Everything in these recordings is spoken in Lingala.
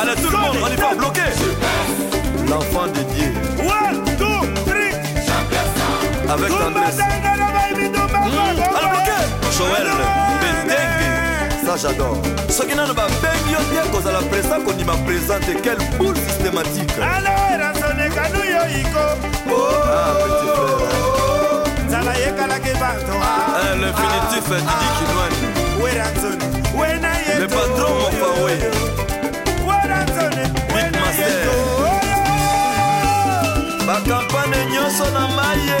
Allez, tout le monde, on est pas bloqué! L'enfant de Dieu! 1, 2, 3! Avec la noce! Allez, bloqué! Joël! Ça, j'adore! Ce qui est là, nous sommes bien, parce que nous sommes à la présente, qu'on y va présenter quelle boule systématique! Ah, hein, l'infinitif hein, ah, ah. est un idiot qui nous a dit! Le patron, mon père, oui! bakampane nyonso na mai ye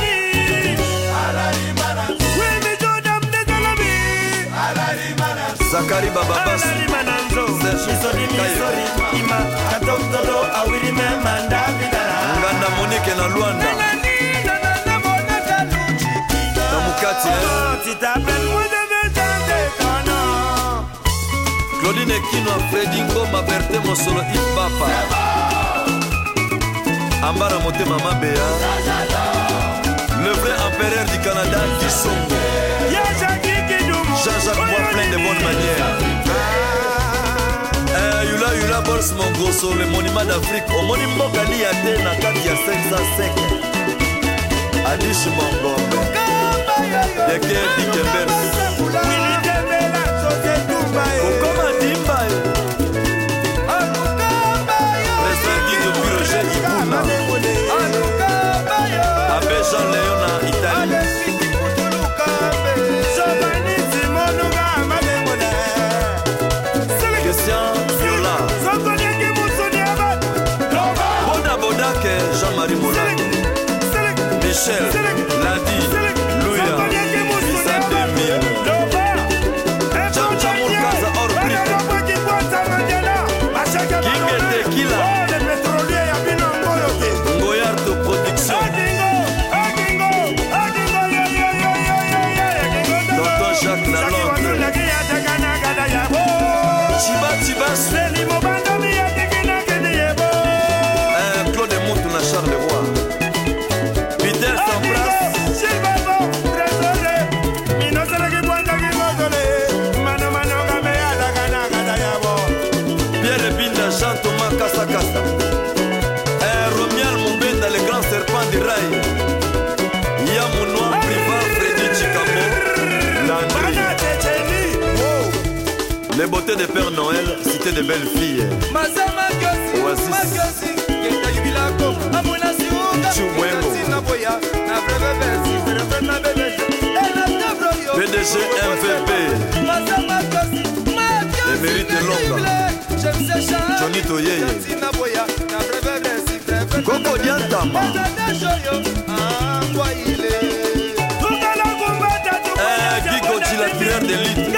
zakari bababasima na nzoisodimiisori ima katokutolo awirime mandavidala nganda monike na lwanda na mukati eh. oh, claudine kino fredi ngoma berte mosolo ipapa ambara motema mabeya le vrai empereur du canada kisongo carlos mongoso le monument d'afrique omoni mboka liya te na kati ya 505 adish mongombe deke dikember Les beautés de Père Noël, cité de belles filles. Oasis. PDG MVP. Émérite Longa. Johnny Toyeye. Coco Diantama. Eh, Gigo Tilapière d'élite.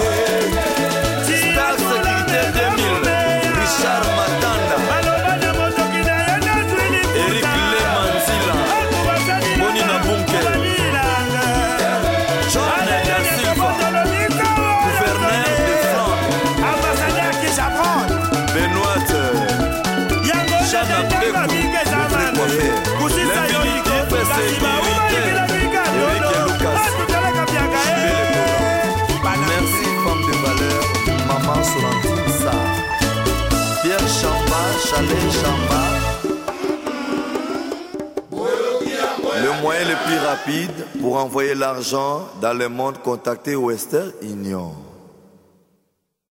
Le moyen le plus rapide pour envoyer l'argent dans le monde, contactez Western Union.